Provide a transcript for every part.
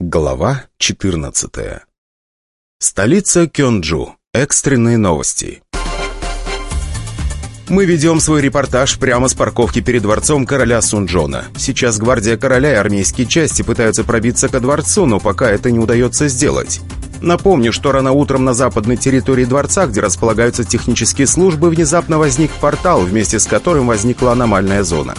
Глава 14 Столица Кёнджу. Экстренные новости. Мы ведем свой репортаж прямо с парковки перед дворцом короля Сунджона. Сейчас гвардия короля и армейские части пытаются пробиться ко дворцу, но пока это не удается сделать. Напомню, что рано утром на западной территории дворца, где располагаются технические службы, внезапно возник портал, вместе с которым возникла аномальная зона.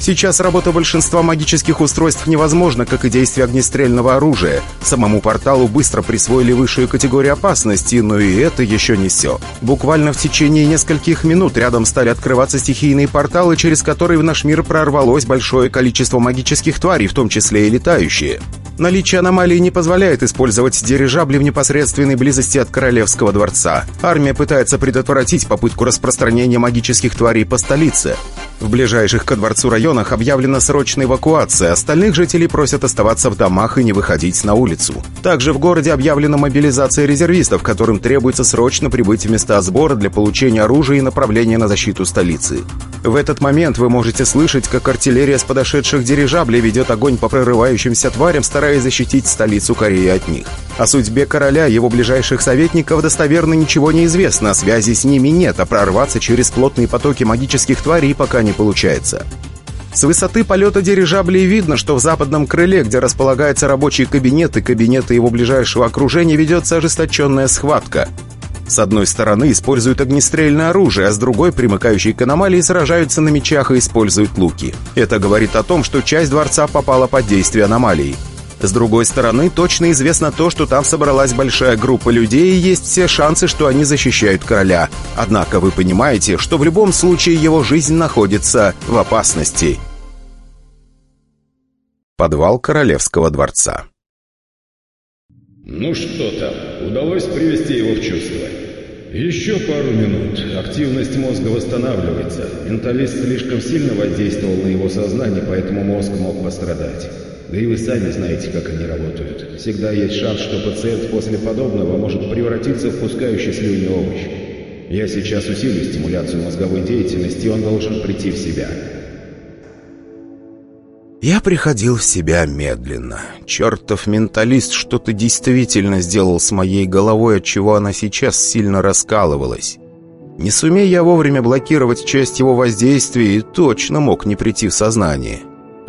Сейчас работа большинства магических устройств невозможна, как и действие огнестрельного оружия. Самому порталу быстро присвоили высшую категорию опасности, но и это еще не все. Буквально в течение нескольких минут рядом стали открываться стихийные порталы, через которые в наш мир прорвалось большое количество магических тварей, в том числе и летающие. Наличие аномалии не позволяет использовать дирижабли в непосредственной близости от Королевского дворца. Армия пытается предотвратить попытку распространения магических тварей по столице. В ближайших ко дворцу районах объявлена срочная эвакуация, остальных жителей просят оставаться в домах и не выходить на улицу. Также в городе объявлена мобилизация резервистов, которым требуется срочно прибыть в места сбора для получения оружия и направления на защиту столицы. В этот момент вы можете слышать, как артиллерия с подошедших дирижаблей ведет огонь по прорывающимся тварям, стараясь защитить столицу Кореи от них. О судьбе короля и его ближайших советников достоверно ничего не известно, связи с ними нет, а прорваться через плотные потоки магических тварей пока не получается. С высоты полета дирижаблей видно, что в западном крыле, где располагается рабочий кабинет и кабинеты его ближайшего окружения, ведется ожесточенная схватка – с одной стороны используют огнестрельное оружие, а с другой, примыкающие к аномалии, сражаются на мечах и используют луки. Это говорит о том, что часть дворца попала под действие аномалии. С другой стороны, точно известно то, что там собралась большая группа людей и есть все шансы, что они защищают короля. Однако вы понимаете, что в любом случае его жизнь находится в опасности. Подвал Королевского дворца «Ну что там, удалось привести его в чувство?» «Еще пару минут. Активность мозга восстанавливается. Менталист слишком сильно воздействовал на его сознание, поэтому мозг мог пострадать. Да и вы сами знаете, как они работают. Всегда есть шанс, что пациент после подобного может превратиться в пускающий слюни овощ. Я сейчас усилю стимуляцию мозговой деятельности, и он должен прийти в себя. Я приходил в себя медленно. Чертов менталист что-то действительно сделал с моей головой, отчего она сейчас сильно раскалывалась. Не сумея я вовремя блокировать часть его воздействия, и точно мог не прийти в сознание.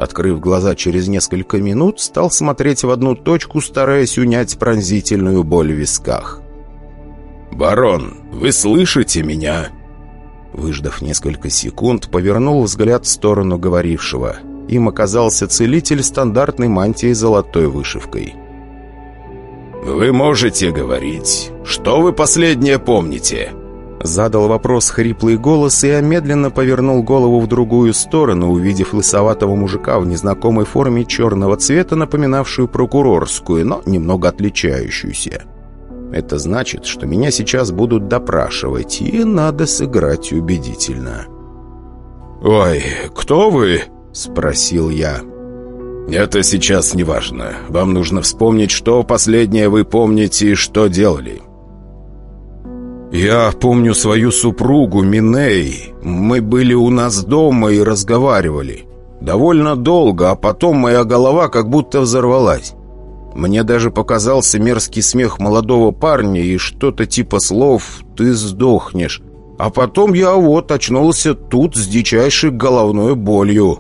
Открыв глаза через несколько минут, стал смотреть в одну точку, стараясь унять пронзительную боль в висках. «Барон, вы слышите меня?» Выждав несколько секунд, повернул взгляд в сторону говорившего – им оказался целитель стандартной мантией с золотой вышивкой. «Вы можете говорить. Что вы последнее помните?» Задал вопрос хриплый голос, и я медленно повернул голову в другую сторону, увидев лысоватого мужика в незнакомой форме черного цвета, напоминавшую прокурорскую, но немного отличающуюся. Это значит, что меня сейчас будут допрашивать, и надо сыграть убедительно. «Ой, кто вы?» — спросил я. «Это сейчас не важно. Вам нужно вспомнить, что последнее вы помните и что делали». «Я помню свою супругу Миней. Мы были у нас дома и разговаривали. Довольно долго, а потом моя голова как будто взорвалась. Мне даже показался мерзкий смех молодого парня и что-то типа слов «ты сдохнешь». А потом я вот очнулся тут с дичайшей головной болью».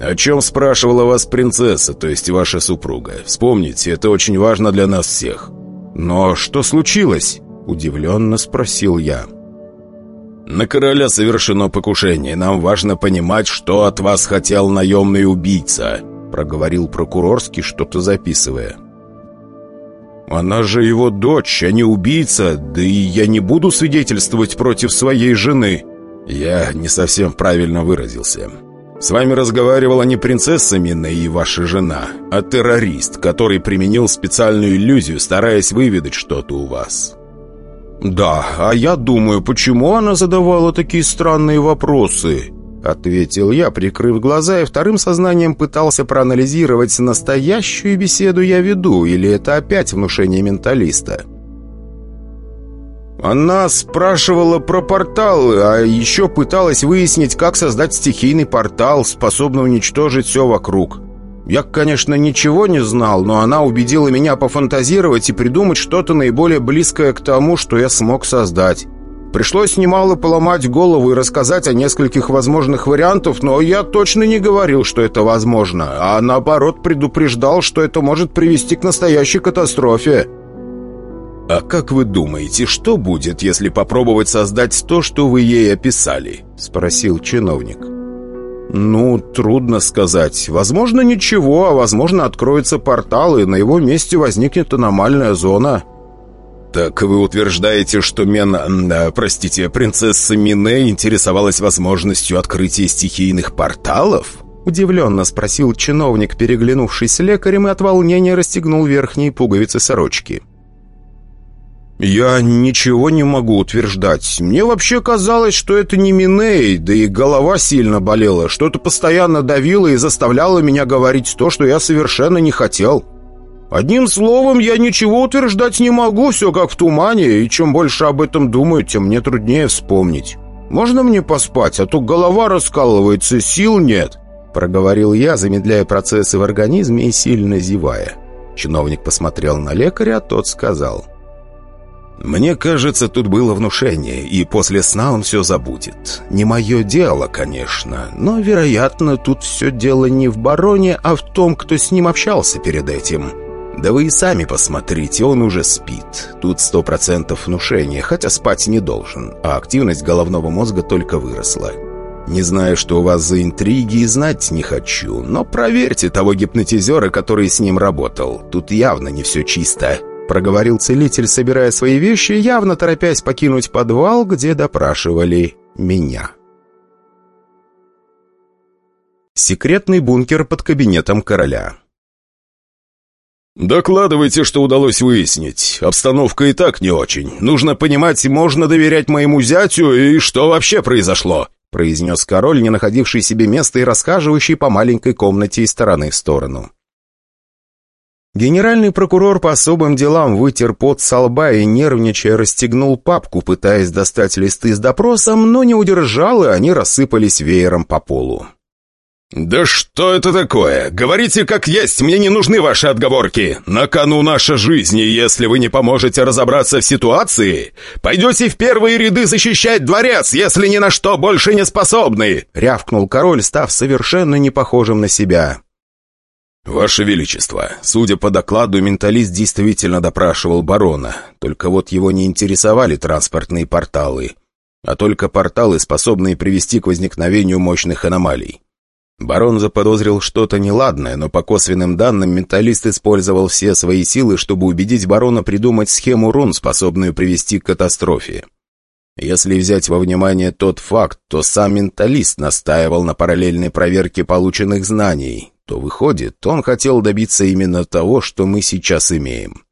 «О чем спрашивала вас принцесса, то есть ваша супруга? Вспомните, это очень важно для нас всех». «Но что случилось?» – удивленно спросил я. «На короля совершено покушение. Нам важно понимать, что от вас хотел наемный убийца», – проговорил прокурорский, что-то записывая. «Она же его дочь, а не убийца, да и я не буду свидетельствовать против своей жены». «Я не совсем правильно выразился. С вами разговаривала не принцесса Минна и ваша жена, а террорист, который применил специальную иллюзию, стараясь выведать что-то у вас». «Да, а я думаю, почему она задавала такие странные вопросы?» Ответил я, прикрыв глаза, и вторым сознанием пытался проанализировать, настоящую беседу я веду, или это опять внушение менталиста. Она спрашивала про порталы, а еще пыталась выяснить, как создать стихийный портал, способный уничтожить все вокруг. Я, конечно, ничего не знал, но она убедила меня пофантазировать и придумать что-то наиболее близкое к тому, что я смог создать. Пришлось немало поломать голову и рассказать о нескольких возможных вариантах, но я точно не говорил, что это возможно, а наоборот предупреждал, что это может привести к настоящей катастрофе. «А как вы думаете, что будет, если попробовать создать то, что вы ей описали?» — спросил чиновник. «Ну, трудно сказать. Возможно, ничего, а возможно, откроется портал, и на его месте возникнет аномальная зона». «Так вы утверждаете, что Мен... Э, простите, принцесса Мине интересовалась возможностью открытия стихийных порталов?» Удивленно спросил чиновник, переглянувшись с лекарем, и от волнения расстегнул верхние пуговицы сорочки. «Я ничего не могу утверждать. Мне вообще казалось, что это не Миней, да и голова сильно болела. Что-то постоянно давило и заставляло меня говорить то, что я совершенно не хотел». Одним словом, я ничего утверждать не могу, все как в тумане, и чем больше об этом думаю, тем мне труднее вспомнить. Можно мне поспать, а то голова раскалывается, сил нет?» Проговорил я, замедляя процессы в организме и сильно зевая. Чиновник посмотрел на лекаря, а тот сказал... «Мне кажется, тут было внушение, и после сна он все забудет. Не мое дело, конечно, но, вероятно, тут все дело не в бароне, а в том, кто с ним общался перед этим». Да вы и сами посмотрите, он уже спит. Тут сто процентов внушения, хотя спать не должен, а активность головного мозга только выросла. Не знаю, что у вас за интриги, и знать не хочу, но проверьте того гипнотизера, который с ним работал. Тут явно не все чисто». Проговорил целитель, собирая свои вещи, явно торопясь покинуть подвал, где допрашивали меня. Секретный бункер под кабинетом короля «Докладывайте, что удалось выяснить. Обстановка и так не очень. Нужно понимать, можно доверять моему зятю и что вообще произошло», произнес король, не находивший себе места и рассказывающий по маленькой комнате из стороны в сторону. Генеральный прокурор по особым делам вытер пот со лба и, нервничая, расстегнул папку, пытаясь достать листы с допросом, но не удержал, и они рассыпались веером по полу. «Да что это такое? Говорите как есть, мне не нужны ваши отговорки. На кону наша жизнь, если вы не поможете разобраться в ситуации, пойдете в первые ряды защищать дворец, если ни на что больше не способны!» — рявкнул король, став совершенно не похожим на себя. «Ваше Величество, судя по докладу, менталист действительно допрашивал барона, только вот его не интересовали транспортные порталы, а только порталы, способные привести к возникновению мощных аномалий. Барон заподозрил что-то неладное, но по косвенным данным менталист использовал все свои силы, чтобы убедить барона придумать схему рун, способную привести к катастрофе. Если взять во внимание тот факт, то сам менталист настаивал на параллельной проверке полученных знаний, то выходит, он хотел добиться именно того, что мы сейчас имеем.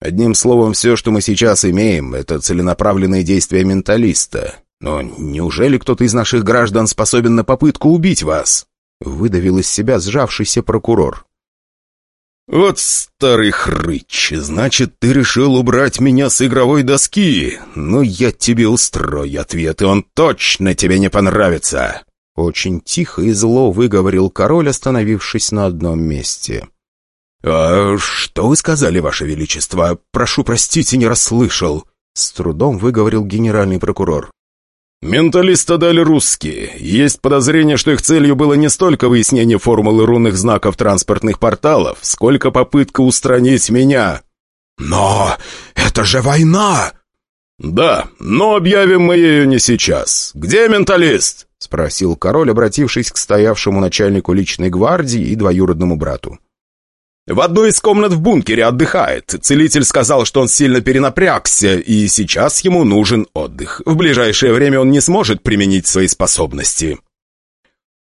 Одним словом, все, что мы сейчас имеем, это целенаправленные действия менталиста. Но неужели кто-то из наших граждан способен на попытку убить вас? Выдавил из себя сжавшийся прокурор. «Вот старый хрыч, значит, ты решил убрать меня с игровой доски? Ну, я тебе устрою ответ, и он точно тебе не понравится!» Очень тихо и зло выговорил король, остановившись на одном месте. «А что вы сказали, ваше величество? Прошу простите, не расслышал!» С трудом выговорил генеральный прокурор. «Менталиста дали русские. Есть подозрение, что их целью было не столько выяснение формулы рунных знаков транспортных порталов, сколько попытка устранить меня». «Но это же война!» «Да, но объявим мы ее не сейчас. Где менталист?» — спросил король, обратившись к стоявшему начальнику личной гвардии и двоюродному брату. В одной из комнат в бункере отдыхает. Целитель сказал, что он сильно перенапрягся, и сейчас ему нужен отдых. В ближайшее время он не сможет применить свои способности.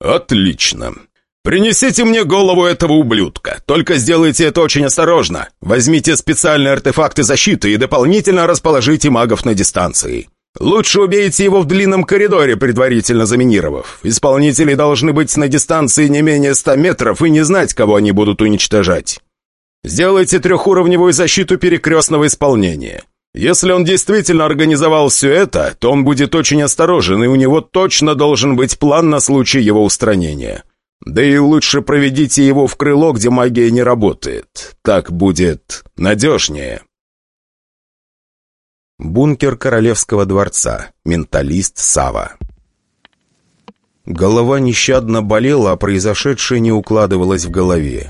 Отлично. Принесите мне голову этого ублюдка. Только сделайте это очень осторожно. Возьмите специальные артефакты защиты и дополнительно расположите магов на дистанции. Лучше убейте его в длинном коридоре, предварительно заминировав. Исполнители должны быть на дистанции не менее ста метров и не знать, кого они будут уничтожать. Сделайте трехуровневую защиту перекрестного исполнения. Если он действительно организовал все это, то он будет очень осторожен, и у него точно должен быть план на случай его устранения. Да и лучше проведите его в крыло, где магия не работает. Так будет надежнее. Бункер Королевского дворца. Менталист Сава. Голова нещадно болела, а произошедшее не укладывалось в голове.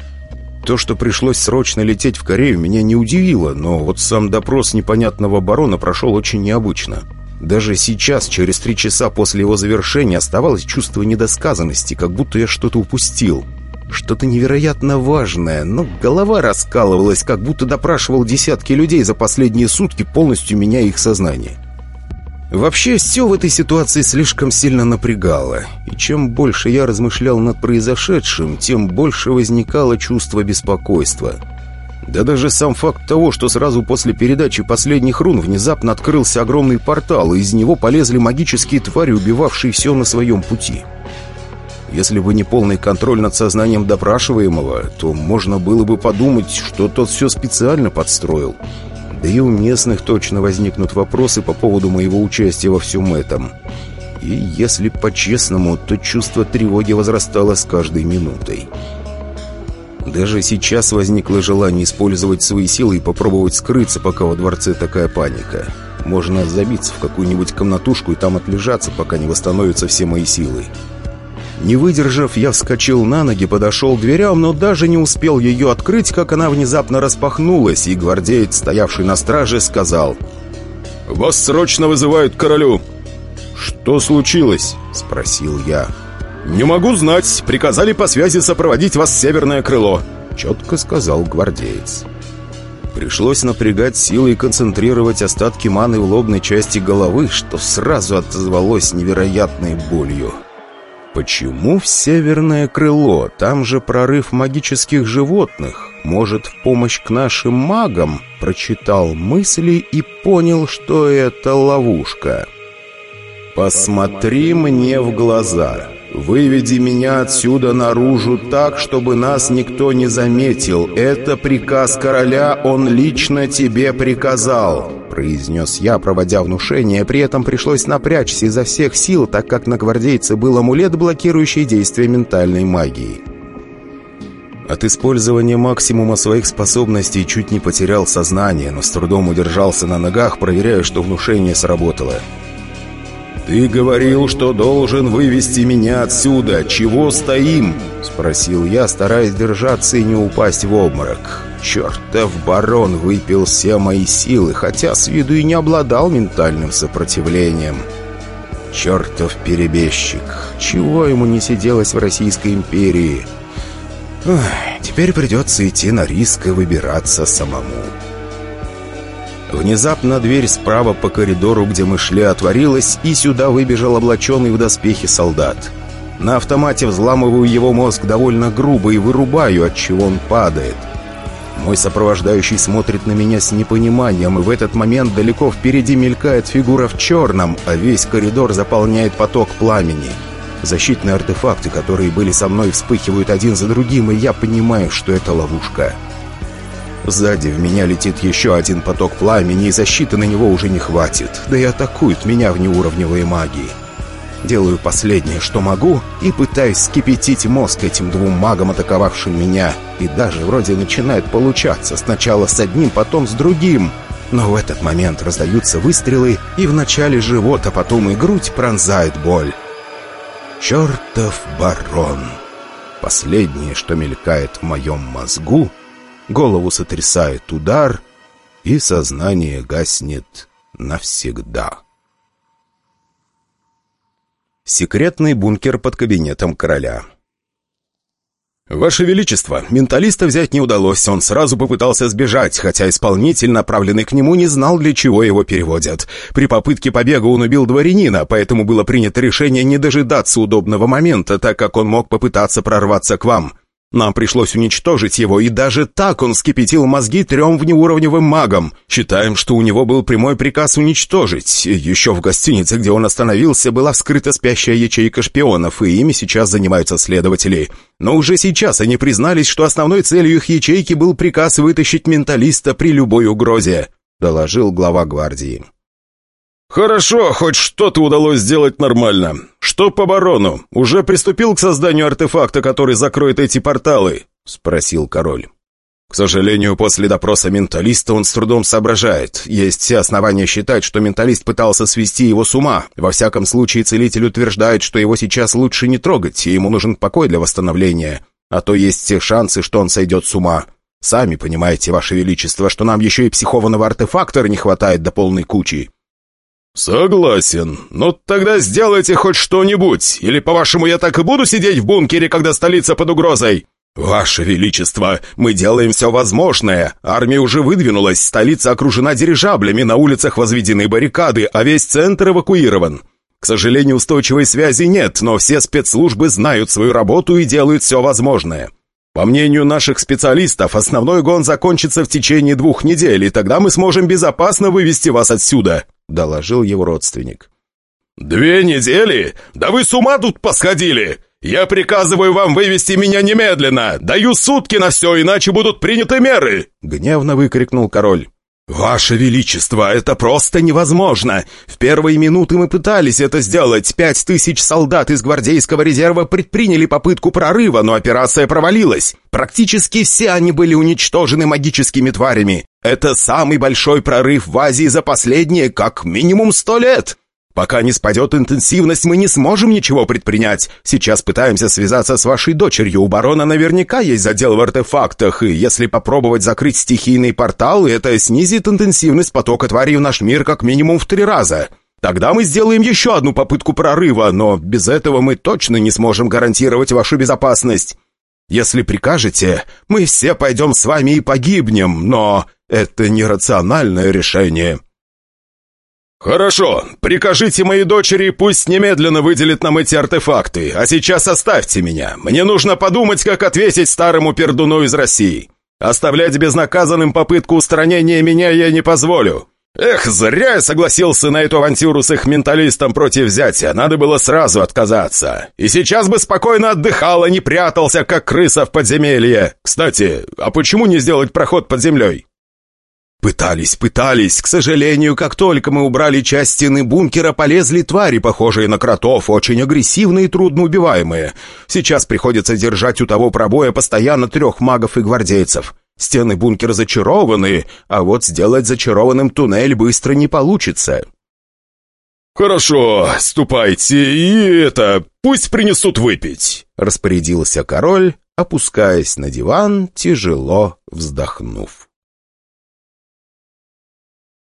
То, что пришлось срочно лететь в Корею, меня не удивило, но вот сам допрос непонятного барона прошел очень необычно. Даже сейчас, через три часа после его завершения, оставалось чувство недосказанности, как будто я что-то упустил. Что-то невероятно важное, но голова раскалывалась, как будто допрашивал десятки людей за последние сутки, полностью меняя их сознание. Вообще, все в этой ситуации слишком сильно напрягало, и чем больше я размышлял над произошедшим, тем больше возникало чувство беспокойства. Да даже сам факт того, что сразу после передачи последних рун внезапно открылся огромный портал, и из него полезли магические твари, убивавшие все на своем пути. Если бы не полный контроль над сознанием допрашиваемого, то можно было бы подумать, что тот все специально подстроил. Да и у местных точно возникнут вопросы по поводу моего участия во всем этом. И если по-честному, то чувство тревоги возрастало с каждой минутой. Даже сейчас возникло желание использовать свои силы и попробовать скрыться, пока во дворце такая паника. Можно забиться в какую-нибудь комнатушку и там отлежаться, пока не восстановятся все мои силы. Не выдержав, я вскочил на ноги, подошел к дверям, но даже не успел ее открыть, как она внезапно распахнулась, и гвардеец, стоявший на страже, сказал «Вас срочно вызывают к королю!» «Что случилось?» — спросил я. «Не могу знать. Приказали по связи сопроводить вас в северное крыло», — четко сказал гвардеец. Пришлось напрягать силы и концентрировать остатки маны в лобной части головы, что сразу отозвалось невероятной болью. Почему в северное крыло? Там же прорыв магических животных. Может, в помощь к нашим магам? Прочитал мысли и понял, что это ловушка. «Посмотри мне в глаза. Выведи меня отсюда наружу так, чтобы нас никто не заметил. Это приказ короля, он лично тебе приказал», — произнес я, проводя внушение. При этом пришлось напрячься изо всех сил, так как на гвардейце был амулет, блокирующий действие ментальной магии. От использования максимума своих способностей чуть не потерял сознание, но с трудом удержался на ногах, проверяя, что внушение сработало. «Ты говорил, что должен вывести меня отсюда. Чего стоим?» Спросил я, стараясь держаться и не упасть в обморок. Чертов барон выпил все мои силы, хотя с виду и не обладал ментальным сопротивлением. Чертов перебежчик. Чего ему не сиделось в Российской империи? Ой, теперь придется идти на риск и выбираться самому. Внезапно дверь справа по коридору, где мы шли, отворилась, и сюда выбежал облаченный в доспехи солдат. На автомате взламываю его мозг довольно грубо и вырубаю, от чего он падает. Мой сопровождающий смотрит на меня с непониманием, и в этот момент далеко впереди мелькает фигура в черном, а весь коридор заполняет поток пламени. Защитные артефакты, которые были со мной, вспыхивают один за другим, и я понимаю, что это ловушка. Сзади в меня летит еще один поток пламени, и защиты на него уже не хватит. Да и атакуют меня внеуровневые магии. Делаю последнее, что могу, и пытаюсь скипятить мозг этим двум магам, атаковавшим меня. И даже вроде начинает получаться. Сначала с одним, потом с другим. Но в этот момент раздаются выстрелы, и вначале живот, а потом и грудь пронзает боль. «Чертов барон!» Последнее, что мелькает в моем мозгу — голову сотрясает удар, и сознание гаснет навсегда. Секретный бункер под кабинетом короля «Ваше Величество, менталиста взять не удалось, он сразу попытался сбежать, хотя исполнитель, направленный к нему, не знал, для чего его переводят. При попытке побега он убил дворянина, поэтому было принято решение не дожидаться удобного момента, так как он мог попытаться прорваться к вам. Нам пришлось уничтожить его, и даже так он скипятил мозги трем внеуровневым магам. Считаем, что у него был прямой приказ уничтожить. Еще в гостинице, где он остановился, была вскрыта спящая ячейка шпионов, и ими сейчас занимаются следователи. Но уже сейчас они признались, что основной целью их ячейки был приказ вытащить менталиста при любой угрозе», — доложил глава гвардии. «Хорошо, хоть что-то удалось сделать нормально. Что по барону? Уже приступил к созданию артефакта, который закроет эти порталы?» — спросил король. К сожалению, после допроса менталиста он с трудом соображает. Есть все основания считать, что менталист пытался свести его с ума. Во всяком случае, целитель утверждает, что его сейчас лучше не трогать, и ему нужен покой для восстановления. А то есть все шансы, что он сойдет с ума. Сами понимаете, Ваше Величество, что нам еще и психованного артефактора не хватает до полной кучи. «Согласен. Ну тогда сделайте хоть что-нибудь. Или, по-вашему, я так и буду сидеть в бункере, когда столица под угрозой?» «Ваше Величество, мы делаем все возможное. Армия уже выдвинулась, столица окружена дирижаблями, на улицах возведены баррикады, а весь центр эвакуирован. К сожалению, устойчивой связи нет, но все спецслужбы знают свою работу и делают все возможное. По мнению наших специалистов, основной гон закончится в течение двух недель, и тогда мы сможем безопасно вывести вас отсюда», — доложил его родственник. «Две недели? Да вы с ума тут посходили! Я приказываю вам вывести меня немедленно! Даю сутки на все, иначе будут приняты меры!» — гневно выкрикнул король. «Ваше Величество, это просто невозможно! В первые минуты мы пытались это сделать. Пять тысяч солдат из гвардейского резерва предприняли попытку прорыва, но операция провалилась. Практически все они были уничтожены магическими тварями. Это самый большой прорыв в Азии за последние как минимум сто лет!» Пока не спадет интенсивность, мы не сможем ничего предпринять. Сейчас пытаемся связаться с вашей дочерью. У барона наверняка есть задел в артефактах, и если попробовать закрыть стихийный портал, это снизит интенсивность потока тварей в наш мир как минимум в три раза. Тогда мы сделаем еще одну попытку прорыва, но без этого мы точно не сможем гарантировать вашу безопасность. Если прикажете, мы все пойдем с вами и погибнем, но это нерациональное решение». «Хорошо, прикажите моей дочери, пусть немедленно выделит нам эти артефакты, а сейчас оставьте меня. Мне нужно подумать, как ответить старому пердуну из России. Оставлять безнаказанным попытку устранения меня я не позволю. Эх, зря я согласился на эту авантюру с их менталистом против взятия, надо было сразу отказаться. И сейчас бы спокойно отдыхал, а не прятался, как крыса в подземелье. Кстати, а почему не сделать проход под землей?» Пытались, пытались. К сожалению, как только мы убрали часть стены бункера, полезли твари, похожие на кротов, очень агрессивные и трудноубиваемые. Сейчас приходится держать у того пробоя постоянно трех магов и гвардейцев. Стены бункера зачарованы, а вот сделать зачарованным туннель быстро не получится. «Хорошо, ступайте, и это, пусть принесут выпить», — распорядился король, опускаясь на диван, тяжело вздохнув.